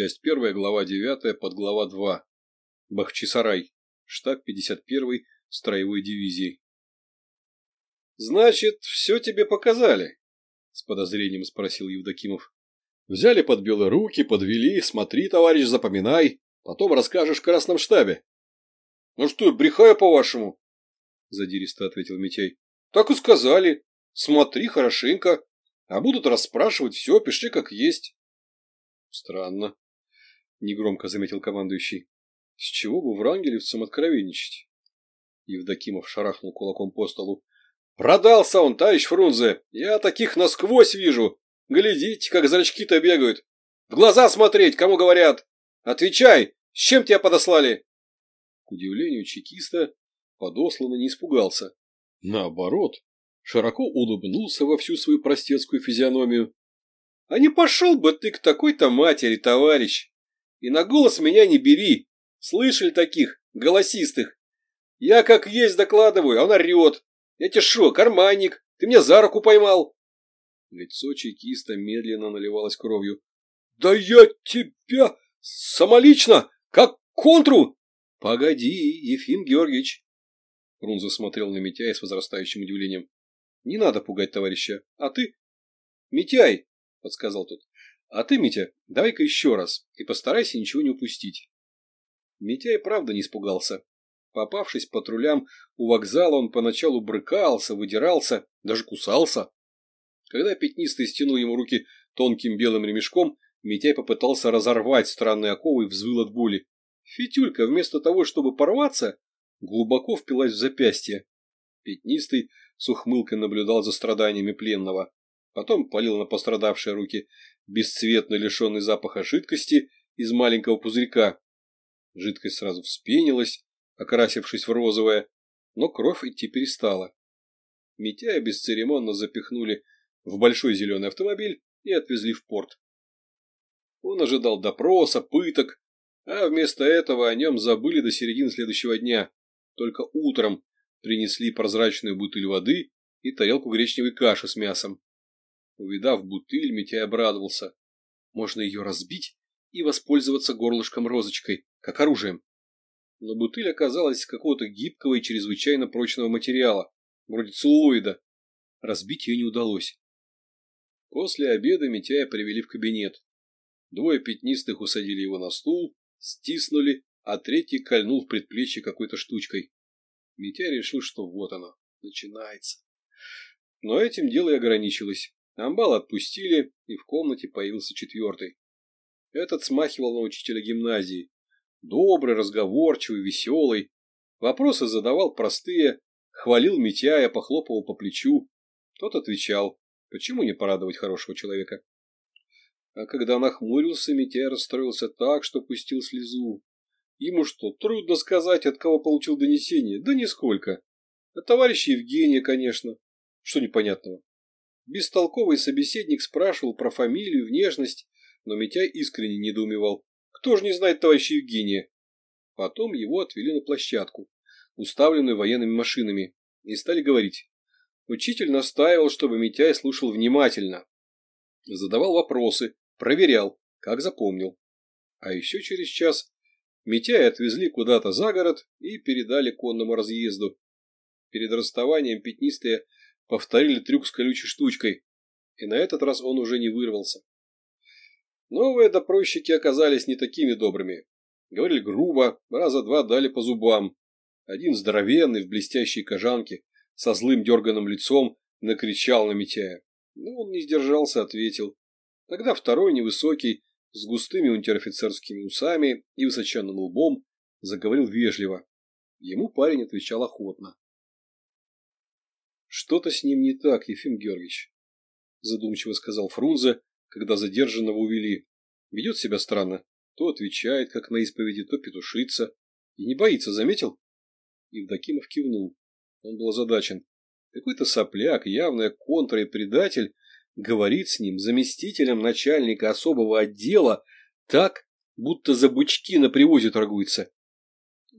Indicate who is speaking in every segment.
Speaker 1: Часть первая, глава девятая, подглава два. Бахчисарай. Штаб 51-й строевой дивизии. «Значит, все тебе показали?» – с подозрением спросил Евдокимов. «Взяли под белые руки, подвели, смотри, товарищ, запоминай, потом расскажешь в красном штабе». «Ну что, брехаю по-вашему?» – задиристо ответил Митяй. «Так и сказали. Смотри хорошенько, а будут расспрашивать все, пиши как есть». «Странно», — негромко заметил командующий. «С чего бы врангелевцам откровенничать?» Евдокимов шарахнул кулаком по столу. «Продался он, товарищ Фрунзе! Я таких насквозь вижу! Глядите, как зрачки-то бегают! В глаза смотреть, кому говорят! Отвечай, с чем тебя подослали?» К удивлению чекиста, подосланный не испугался. Наоборот, широко улыбнулся во всю свою простецкую физиономию. «А не пошел бы ты к такой-то матери, товарищ! И на голос меня не бери! Слышали таких, голосистых? Я как есть докладываю, а он орет! Я тебе шо, карманник? Ты меня за руку поймал!» Лицо чекиста медленно наливалось кровью. «Да я тебя самолично, как контру!» «Погоди, Ефим Георгиевич!» Фрунзе смотрел на Митяя с возрастающим удивлением. «Не надо пугать товарища. А ты?» «Митяй!» — подсказал тот. «А ты, Митя, давай-ка еще раз и постарайся ничего не упустить». Митя и правда не испугался. Попавшись патрулям у вокзала, он поначалу брыкался, выдирался, даже кусался. Когда пятнистый стянул ему руки тонким белым ремешком, Митяй попытался разорвать странные оковы и взвыл от боли. Фитюлька, вместо того, чтобы порваться, глубоко впилась в запястье. Пятнистый с ухмылкой наблюдал за страданиями пленного. Потом полил на пострадавшие руки бесцветно лишенный запаха жидкости из маленького пузырька. Жидкость сразу вспенилась, окрасившись в розовое, но кровь идти перестала. Митяя бесцеремонно запихнули в большой зеленый автомобиль и отвезли в порт. Он ожидал допроса, пыток, а вместо этого о нем забыли до середины следующего дня. Только утром принесли прозрачную бутыль воды и тарелку гречневой каши с мясом. Увидав бутыль, Митяй обрадовался. Можно ее разбить и воспользоваться горлышком-розочкой, как оружием. Но бутыль оказалась какого-то гибкого и чрезвычайно прочного материала, вроде целлулоида. Разбить ее не удалось. После обеда Митяя привели в кабинет. Двое пятнистых усадили его на стул, стиснули, а третий кольнул в предплечье какой-то штучкой. Митяй решил, что вот оно, начинается. Но этим дело и ограничилось. Амбал отпустили, и в комнате появился четвертый. Этот смахивал на учителя гимназии. Добрый, разговорчивый, веселый. Вопросы задавал простые, хвалил Митяя, похлопывал по плечу. Тот отвечал, почему не порадовать хорошего человека. А когда нахмурился, Митяй расстроился так, что пустил слезу. Ему что, трудно сказать, от кого получил донесение? Да нисколько. От товарища Евгения, конечно. Что непонятного? Бестолковый собеседник спрашивал про фамилию, внешность, но Митяй искренне недоумевал. Кто же не знает товарища Евгения? Потом его отвели на площадку, уставленную военными машинами, и стали говорить. Учитель настаивал, чтобы Митяй слушал внимательно. Задавал вопросы, проверял, как запомнил. А еще через час Митяя отвезли куда-то за город и передали конному разъезду. Перед расставанием пятнистые повторили трюк с колючей штучкой, и на этот раз он уже не вырвался. Новые допросчики оказались не такими добрыми. Говорили грубо, раза два дали по зубам. Один здоровенный в блестящей кожанке, со злым дерганым лицом, накричал на Митяя. Но он не сдержался, ответил. Тогда второй, невысокий, с густыми унтер-офицерскими усами и высоченным лбом, заговорил вежливо. Ему парень отвечал охотно. Что-то с ним не так, Ефим Георгиевич, задумчиво сказал Фрунзе, когда задержанного увели. Ведет себя странно. То отвечает, как на исповеди, то петушится. И не боится, заметил? Евдокимов кивнул. Он был озадачен. Какой-то сопляк, явная контра и предатель, говорит с ним, заместителем начальника особого отдела, так, будто за бычки на привозе торгуется.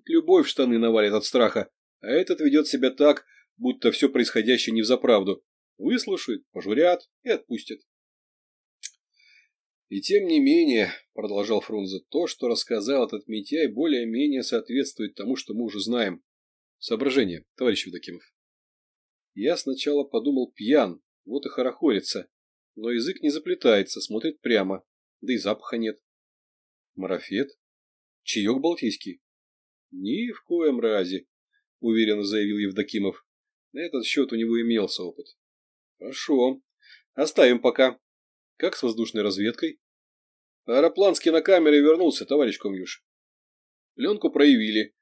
Speaker 1: Любовь штаны навалит от страха, а этот ведет себя так, будто все происходящее не взаправду. Выслушают, пожурят и отпустят. И тем не менее, продолжал Фрунзе, то, что рассказал этот Митяй, более-менее соответствует тому, что мы уже знаем. Соображение, товарищ Евдокимов. Я сначала подумал пьян, вот и хорохорится, но язык не заплетается, смотрит прямо, да и запаха нет. Марафет? Чаек балтийский? Ни в коем разе, уверенно заявил Евдокимов. На этот счет у него имелся опыт. Хорошо. Оставим пока. Как с воздушной разведкой? Аэроплан с кинокамерой вернулся, товарищ Комьюш. Ленку проявили.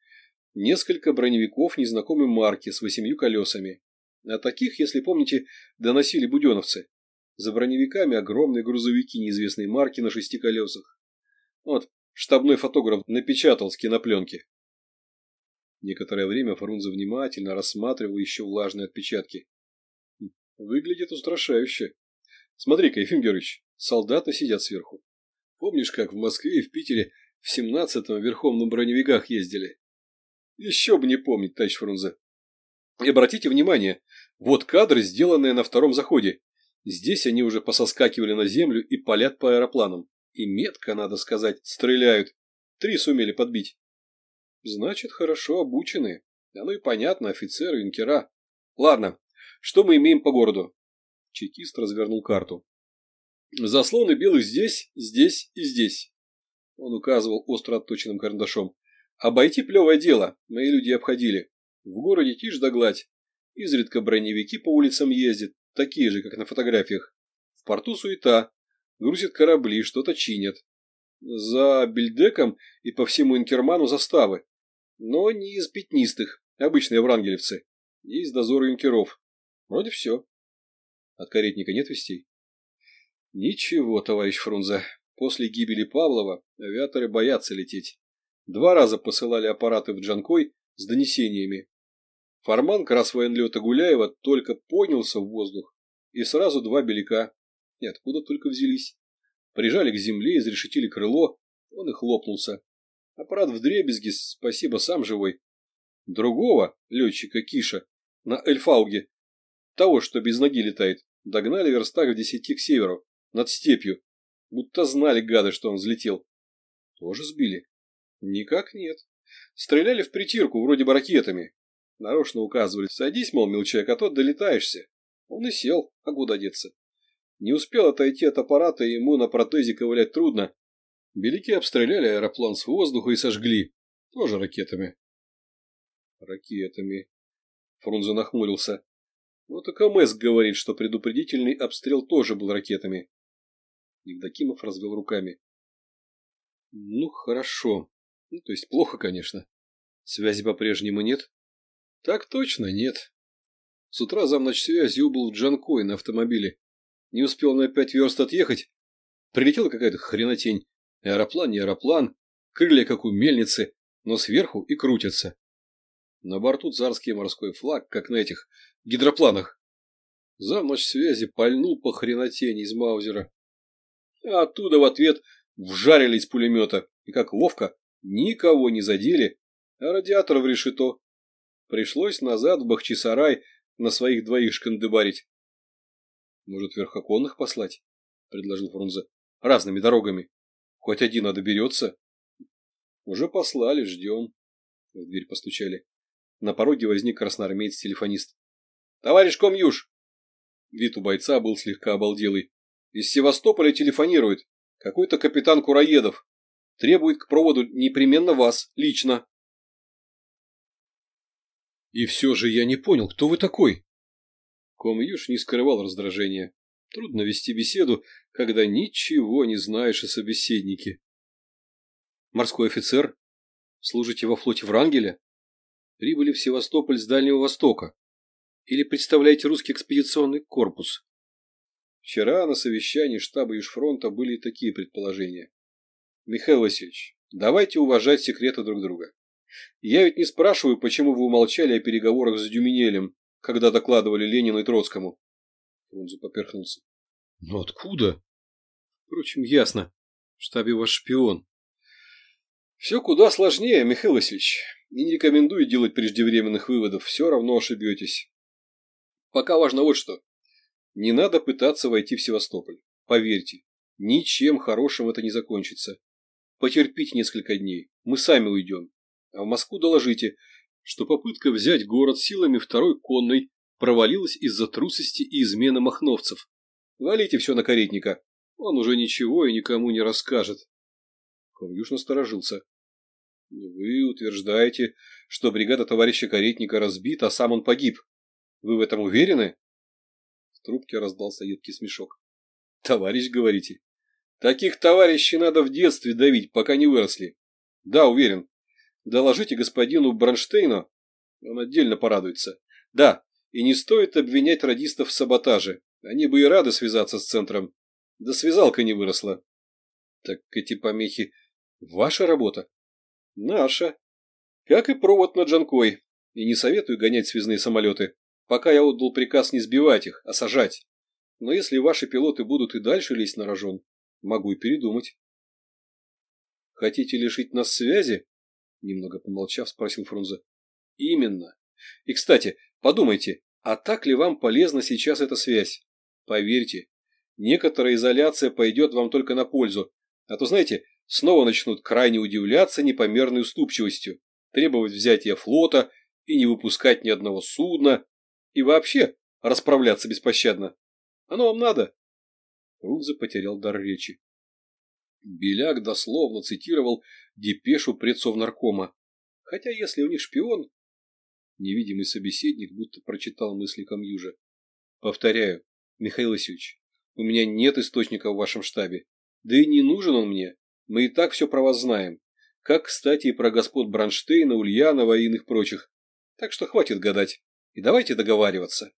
Speaker 1: Несколько броневиков незнакомой марки с восемью колесами. А таких, если помните, доносили буденовцы. За броневиками огромные грузовики неизвестной марки на шести колесах. Вот, штабной фотограф напечатал с кинопленки. Некоторое время Фрунзе внимательно рассматривал еще влажные отпечатки. Выглядит устрашающе. Смотри-ка, Ефим Георгиевич, солдаты сидят сверху. Помнишь, как в Москве и в Питере в семнадцатом верхом на броневиках ездили? Еще бы не помнить, товарищ Фрунзе. И обратите внимание, вот кадры, сделанные на втором заходе. Здесь они уже пососкакивали на землю и палят по аэропланам. И метко, надо сказать, стреляют. Три сумели подбить. Значит, хорошо обученные. Оно и понятно, офицеры, юнкера. Ладно, что мы имеем по городу? Чекист развернул карту. Заслоны белых здесь, здесь и здесь. Он указывал остро отточенным карандашом. Обойти плевое дело, мои люди обходили. В городе тишь да гладь. Изредка броневики по улицам ездят, такие же, как на фотографиях. В порту суета. Грузят корабли, что-то чинят. За бельдеком и по всему Инкерману заставы. Но не из пятнистых, обычные врангелевцы. Есть дозор юнкеров. Вроде все. От каретника нет вестей? Ничего, товарищ Фрунзе. После гибели Павлова авиаторы боятся лететь. Два раза посылали аппараты в Джанкой с донесениями. Форман красвоенлета Гуляева только поднялся в воздух, и сразу два беляка. И откуда только взялись. Прижали к земле, изрешетили крыло, он и хлопнулся. Аппарат вдребезги, спасибо, сам живой. Другого, летчика Киша, на Эльфауге, того, что без ноги летает, догнали верстак в десяти к северу, над степью. Будто знали гады, что он взлетел. Тоже сбили? Никак нет. Стреляли в притирку, вроде бы ракетами. Нарочно указывали, садись, мол, мелчак, а то долетаешься. Он и сел, а куда деться. Не успел отойти от аппарата, ему на протезе ковылять трудно. Беляки обстреляли аэроплан с воздуха и сожгли. Тоже ракетами. Ракетами. Фрунзе нахмурился. Вот и КМС говорит, что предупредительный обстрел тоже был ракетами. Евдокимов развел руками. Ну, хорошо. Ну, то есть плохо, конечно. Связи по-прежнему нет? Так точно нет. С утра замночсвязи убыл в Джанкой на автомобиле. Не успел на пять верст отъехать. Прилетела какая-то хренотень. Аэроплан не аэроплан. Крылья как у мельницы, но сверху и крутятся. На борту царский морской флаг, как на этих гидропланах. Замночсвязи пальнул по хренотени из Маузера. А оттуда в ответ вжарили из пулемета. И как ловко, никого не задели, а радиатор в решето. Пришлось назад в Бахчисарай на своих двоих шкандыбарить. Может, верхоконных послать? — предложил Фрунзе. — Разными дорогами. Хоть один доберется. Уже послали, ждем. В дверь постучали. На пороге возник красноармеец-телефонист. — Товарищ Комьюш! Вид у бойца был слегка обалделый. Из Севастополя телефонирует. Какой-то капитан Кураедов. Требует к проводу непременно вас, лично. И все же я не понял, кто вы такой? Комьюш не скрывал раздражения. Трудно вести беседу, когда ничего не знаешь о собеседнике. Морской офицер? Служите во флоте Врангеля? Прибыли в Севастополь с Дальнего Востока? Или представляете русский экспедиционный корпус? Вчера на совещании штаба Южфронта были такие предположения. Михаил Васильевич, давайте уважать секреты друг друга. Я ведь не спрашиваю, почему вы умолчали о переговорах с Дюминелем, когда докладывали Ленину и Троцкому. Фрунзе поперхнулся. Но откуда? Впрочем, ясно. В штабе ваш шпион. Все куда сложнее, Михаил Васильевич. И не рекомендую делать преждевременных выводов, все равно ошибетесь. Пока важно вот что. Не надо пытаться войти в Севастополь. Поверьте, Ничем хорошим это не закончится. Потерпите несколько дней, мы сами уйдем. А в Москву доложите, что попытка взять город силами второй конной провалилась из-за трусости и измены махновцев. Валите все на каретника, он уже ничего и никому не расскажет. Комьюш насторожился. Вы утверждаете, что бригада товарища Каретника разбита, а сам он погиб. Вы в этом уверены? В трубке раздался едкий смешок. Товарищ, говорите? Таких товарищей надо в детстве давить, пока не выросли. Да, уверен. Доложите господину Бронштейну, он отдельно порадуется. Да, и не стоит обвинять радистов в саботаже. Они бы и рады связаться с центром. Да связалка не выросла. Так эти помехи – ваша работа? Наша. Как и провод над Джанкой. И не советую гонять связные самолеты, пока я отдал приказ не сбивать их, а сажать. Но если ваши пилоты будут и дальше лезть на рожон, могу и передумать. Хотите лишить нас связи? Немного помолчав, спросил Фрунзе. Именно. И, кстати, подумайте, а так ли вам полезна сейчас эта связь? Поверьте, некоторая изоляция пойдет вам только на пользу. А то, знаете, снова начнут крайне удивляться непомерной уступчивостью, требовать взятия флота и не выпускать ни одного судна, и вообще расправляться беспощадно. Оно вам надо? Рудзе потерял дар речи. Беляк дословно цитировал депешу предсовнаркома. Хотя если у них шпион... Невидимый собеседник будто прочитал мысли Камьюжа. Повторяю, Михаил Васильевич, у меня нет источника в вашем штабе. Да и не нужен он мне. Мы и так все про вас знаем. Как, кстати, и про господ Бронштейна, Ульянова и иных прочих. Так что хватит гадать. И давайте договариваться.